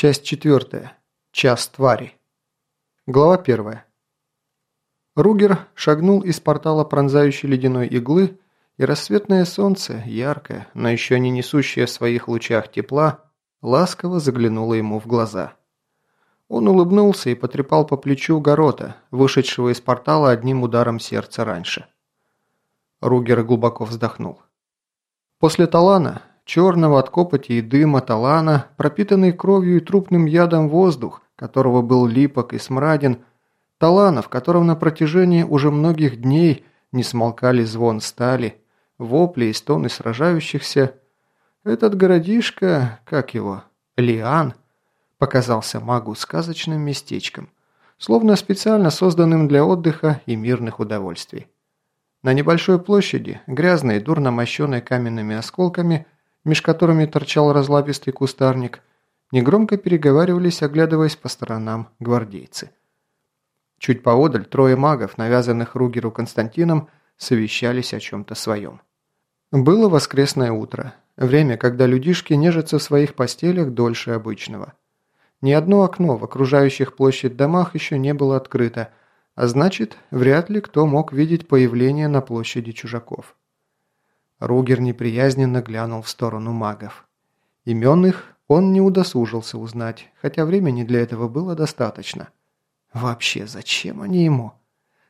Часть четвертая. Час твари. Глава первая. Ругер шагнул из портала пронзающей ледяной иглы, и рассветное солнце, яркое, но еще не несущее в своих лучах тепла, ласково заглянуло ему в глаза. Он улыбнулся и потрепал по плечу Горота, вышедшего из портала одним ударом сердца раньше. Ругер глубоко вздохнул. После Талана черного от копоти и дыма талана, пропитанный кровью и трупным ядом воздух, которого был липок и смраден, талана, в котором на протяжении уже многих дней не смолкали звон стали, вопли и стоны сражающихся, этот городишко, как его, Лиан, показался магу сказочным местечком, словно специально созданным для отдыха и мирных удовольствий. На небольшой площади, грязной, дурно мощенной каменными осколками – меж которыми торчал разлапистый кустарник, негромко переговаривались, оглядываясь по сторонам гвардейцы. Чуть поодаль трое магов, навязанных Ругеру Константином, совещались о чем-то своем. Было воскресное утро, время, когда людишки нежатся в своих постелях дольше обычного. Ни одно окно в окружающих площадь домах еще не было открыто, а значит, вряд ли кто мог видеть появление на площади чужаков. Ругер неприязненно глянул в сторону магов. Имен их он не удосужился узнать, хотя времени для этого было достаточно. Вообще, зачем они ему?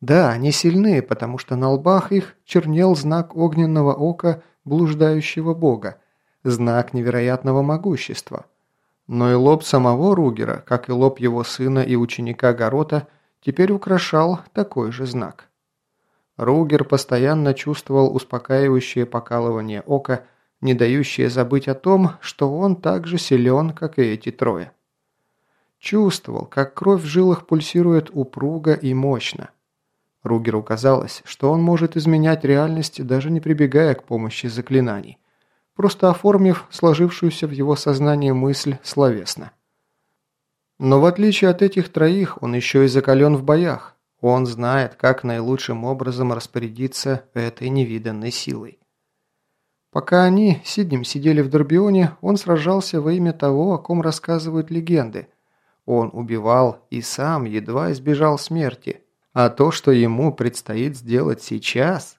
Да, они сильны, потому что на лбах их чернел знак огненного ока блуждающего бога, знак невероятного могущества. Но и лоб самого Ругера, как и лоб его сына и ученика Горота, теперь украшал такой же знак. Ругер постоянно чувствовал успокаивающее покалывание ока, не дающее забыть о том, что он так же силен, как и эти трое. Чувствовал, как кровь в жилах пульсирует упруго и мощно. Ругеру казалось, что он может изменять реальность, даже не прибегая к помощи заклинаний, просто оформив сложившуюся в его сознании мысль словесно. Но в отличие от этих троих, он еще и закален в боях, он знает, как наилучшим образом распорядиться этой невиданной силой. Пока они, Сиднем, сидели в Дорбионе, он сражался во имя того, о ком рассказывают легенды. Он убивал и сам едва избежал смерти. А то, что ему предстоит сделать сейчас...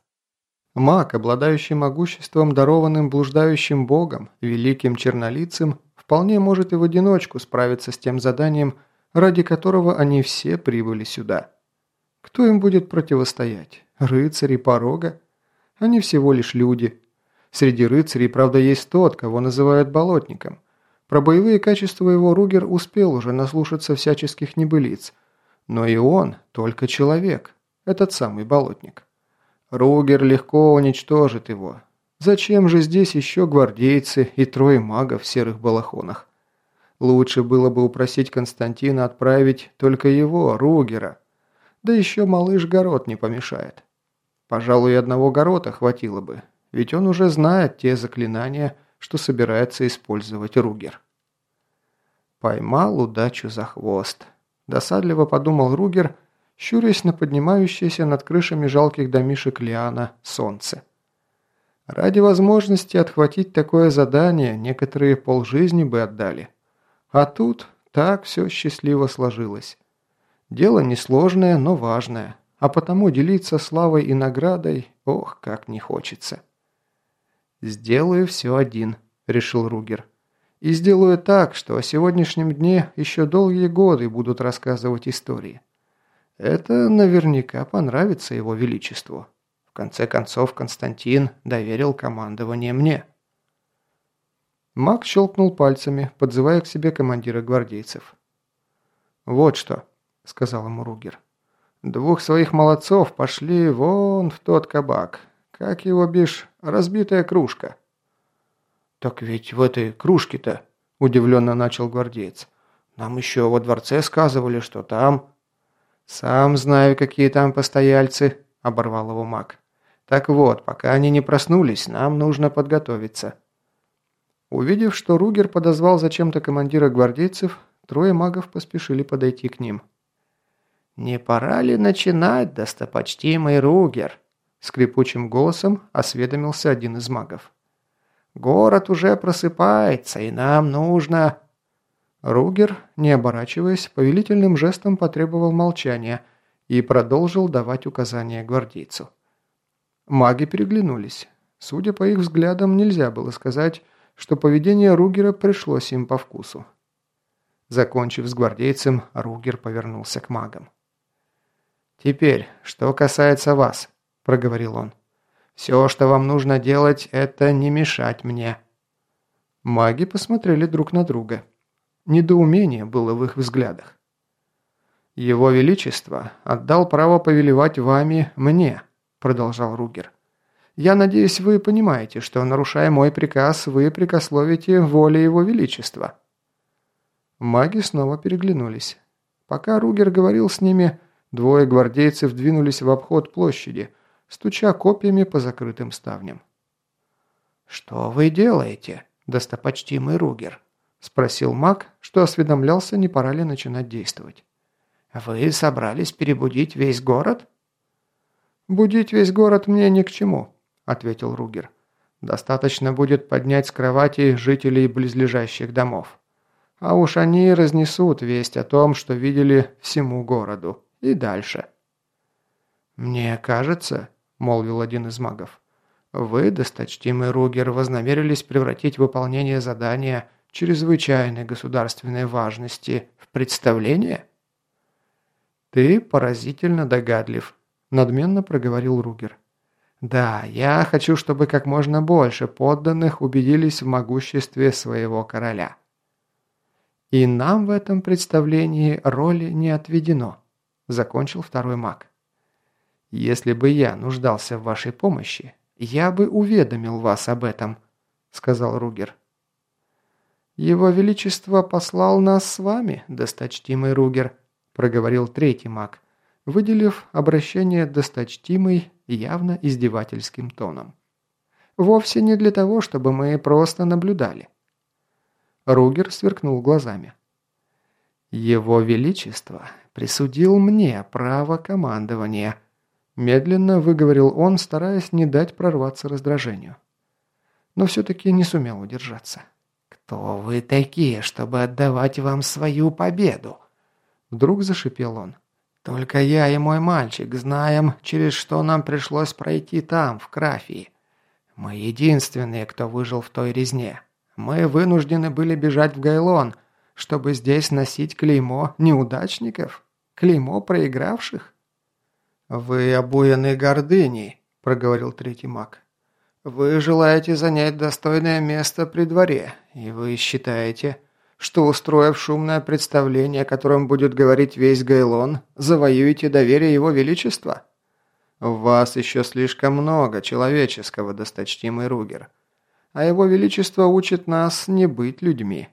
Маг, обладающий могуществом, дарованным блуждающим богом, великим чернолицем, вполне может и в одиночку справиться с тем заданием, ради которого они все прибыли сюда. Кто им будет противостоять? Рыцари порога? Они всего лишь люди. Среди рыцарей, правда, есть тот, кого называют болотником. Про боевые качества его Ругер успел уже наслушаться всяческих небылиц. Но и он только человек, этот самый болотник. Ругер легко уничтожит его. Зачем же здесь еще гвардейцы и трое магов в серых балахонах? Лучше было бы упросить Константина отправить только его, Ругера. Да еще малыш Город не помешает. Пожалуй, одного Горота хватило бы, ведь он уже знает те заклинания, что собирается использовать Ругер. Поймал удачу за хвост. Досадливо подумал Ругер, щурясь на поднимающееся над крышами жалких домишек Лиана солнце. Ради возможности отхватить такое задание некоторые полжизни бы отдали. А тут так все счастливо сложилось. Дело несложное, но важное, а потому делиться славой и наградой, ох, как не хочется. «Сделаю все один», – решил Ругер. «И сделаю так, что о сегодняшнем дне еще долгие годы будут рассказывать истории. Это наверняка понравится его величеству. В конце концов, Константин доверил командование мне». Маг щелкнул пальцами, подзывая к себе командира гвардейцев. «Вот что», – сказал ему Ругер. «Двух своих молодцов пошли вон в тот кабак. Как его бишь, разбитая кружка». «Так ведь в этой кружке-то», – удивленно начал гвардеец. «Нам еще во дворце сказывали, что там...» «Сам знаю, какие там постояльцы», – оборвал его маг. «Так вот, пока они не проснулись, нам нужно подготовиться». Увидев, что Ругер подозвал зачем-то командира гвардейцев, трое магов поспешили подойти к ним. «Не пора ли начинать, достопочтимый Ругер?» Скрипучим голосом осведомился один из магов. «Город уже просыпается, и нам нужно...» Ругер, не оборачиваясь, повелительным жестом потребовал молчания и продолжил давать указания гвардейцу. Маги переглянулись. Судя по их взглядам, нельзя было сказать, что поведение Ругера пришлось им по вкусу. Закончив с гвардейцем, Ругер повернулся к магам. «Теперь, что касается вас», – проговорил он. «Все, что вам нужно делать, это не мешать мне». Маги посмотрели друг на друга. Недоумение было в их взглядах. «Его Величество отдал право повелевать вами мне», – продолжал Ругер. «Я надеюсь, вы понимаете, что, нарушая мой приказ, вы прикословите воле Его Величества». Маги снова переглянулись. Пока Ругер говорил с ними, двое гвардейцев двинулись в обход площади, стуча копьями по закрытым ставням. «Что вы делаете, достопочтимый Ругер?» Спросил маг, что осведомлялся, не пора ли начинать действовать. «Вы собрались перебудить весь город?» «Будить весь город мне ни к чему», — ответил Ругер. «Достаточно будет поднять с кровати жителей близлежащих домов. А уж они разнесут весть о том, что видели всему городу. И дальше». «Мне кажется», — молвил один из магов, — «вы, досточтимый Ругер, вознамерились превратить выполнение задания чрезвычайной государственной важности в представление?» «Ты поразительно догадлив», – надменно проговорил Ругер. «Да, я хочу, чтобы как можно больше подданных убедились в могуществе своего короля. И нам в этом представлении роли не отведено», – закончил второй маг. «Если бы я нуждался в вашей помощи, я бы уведомил вас об этом», – сказал Ругер. «Его Величество послал нас с вами, досточтимый Ругер», – проговорил третий маг, выделив обращение «досточтимый» явно издевательским тоном. «Вовсе не для того, чтобы мы просто наблюдали». Ругер сверкнул глазами. «Его Величество присудил мне право командования», – медленно выговорил он, стараясь не дать прорваться раздражению. Но все-таки не сумел удержаться. «Кто вы такие, чтобы отдавать вам свою победу?» Вдруг зашипел он. «Только я и мой мальчик знаем, через что нам пришлось пройти там, в Крафии. Мы единственные, кто выжил в той резне. Мы вынуждены были бежать в Гайлон, чтобы здесь носить клеймо неудачников, клеймо проигравших». «Вы обуяны гордыней», — проговорил третий маг. Вы желаете занять достойное место при дворе, и вы считаете, что, устроив шумное представление, о котором будет говорить весь Гайлон, завоюете доверие его величества? В вас еще слишком много человеческого, досточтимый Ругер. А его величество учит нас не быть людьми.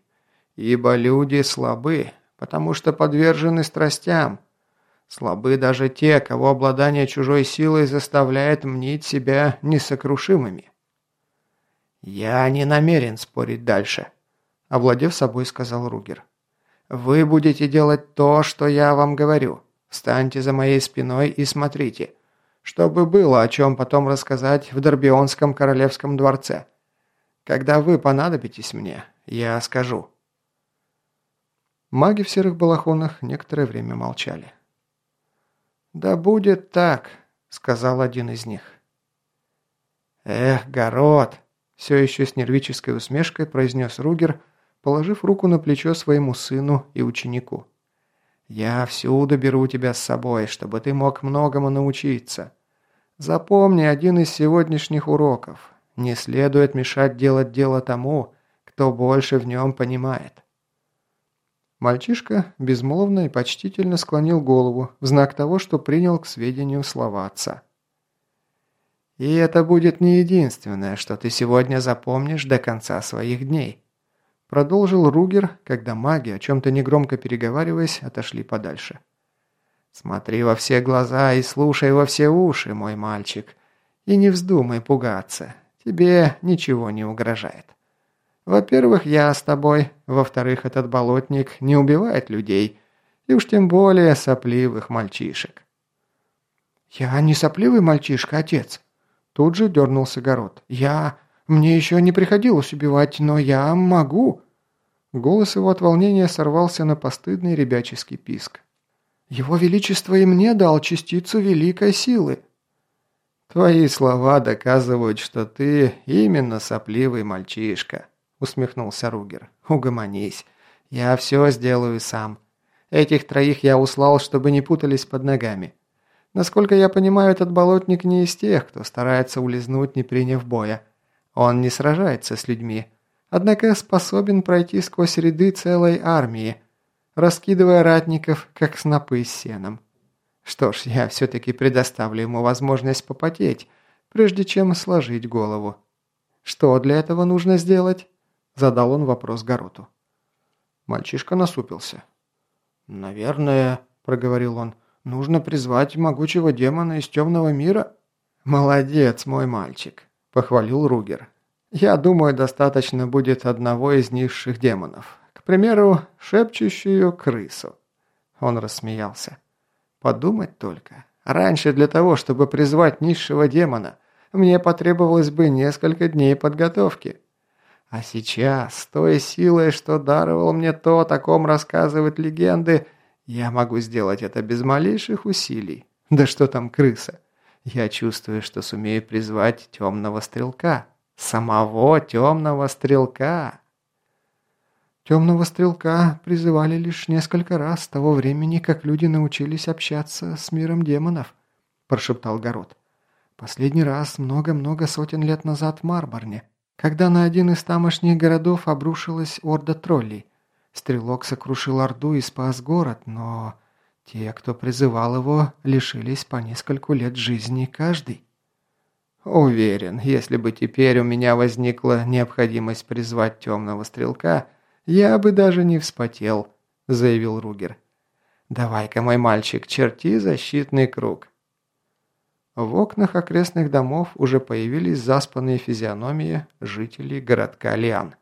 Ибо люди слабы, потому что подвержены страстям, Слабы даже те, кого обладание чужой силой заставляет мнить себя несокрушимыми. «Я не намерен спорить дальше», – овладев собой, сказал Ругер. «Вы будете делать то, что я вам говорю. Встаньте за моей спиной и смотрите, чтобы было о чем потом рассказать в Дорбионском королевском дворце. Когда вы понадобитесь мне, я скажу». Маги в серых балахонах некоторое время молчали. «Да будет так», — сказал один из них. «Эх, город!» — все еще с нервической усмешкой произнес Ругер, положив руку на плечо своему сыну и ученику. «Я всюду беру тебя с собой, чтобы ты мог многому научиться. Запомни один из сегодняшних уроков. Не следует мешать делать дело тому, кто больше в нем понимает. Мальчишка безмолвно и почтительно склонил голову в знак того, что принял к сведению слова отца. «И это будет не единственное, что ты сегодня запомнишь до конца своих дней», продолжил Ругер, когда маги, о чем-то негромко переговариваясь, отошли подальше. «Смотри во все глаза и слушай во все уши, мой мальчик, и не вздумай пугаться, тебе ничего не угрожает». Во-первых, я с тобой. Во-вторых, этот болотник не убивает людей. И уж тем более сопливых мальчишек. «Я не сопливый мальчишка, отец!» Тут же дернулся Город. «Я... Мне еще не приходилось убивать, но я могу!» Голос его от волнения сорвался на постыдный ребяческий писк. «Его Величество и мне дал частицу великой силы!» «Твои слова доказывают, что ты именно сопливый мальчишка», усмехнулся Ругер. «Угомонись. Я все сделаю сам. Этих троих я услал, чтобы не путались под ногами. Насколько я понимаю, этот болотник не из тех, кто старается улизнуть, не приняв боя. Он не сражается с людьми, однако способен пройти сквозь ряды целой армии, раскидывая ратников, как снопы с сеном. Что ж, я все-таки предоставлю ему возможность попотеть, прежде чем сложить голову. Что для этого нужно сделать? Задал он вопрос Гароту. Мальчишка насупился. «Наверное», — проговорил он, — «нужно призвать могучего демона из темного мира?» «Молодец, мой мальчик», — похвалил Ругер. «Я думаю, достаточно будет одного из низших демонов. К примеру, шепчущую крысу». Он рассмеялся. «Подумать только. Раньше для того, чтобы призвать низшего демона, мне потребовалось бы несколько дней подготовки. А сейчас, той силой, что даровал мне то, о ком рассказывают легенды, я могу сделать это без малейших усилий. Да что там крыса? Я чувствую, что сумею призвать темного стрелка. Самого темного стрелка. Темного стрелка призывали лишь несколько раз с того времени, как люди научились общаться с миром демонов, прошептал Город. Последний раз много-много сотен лет назад в Марборне когда на один из тамошних городов обрушилась орда троллей. Стрелок сокрушил орду и спас город, но те, кто призывал его, лишились по нескольку лет жизни каждый. Уверен, если бы теперь у меня возникла необходимость призвать темного стрелка, я бы даже не вспотел, заявил Ругер. Давай-ка, мой мальчик, черти защитный круг. В окнах окрестных домов уже появились заспанные физиономии жителей городка Лиан.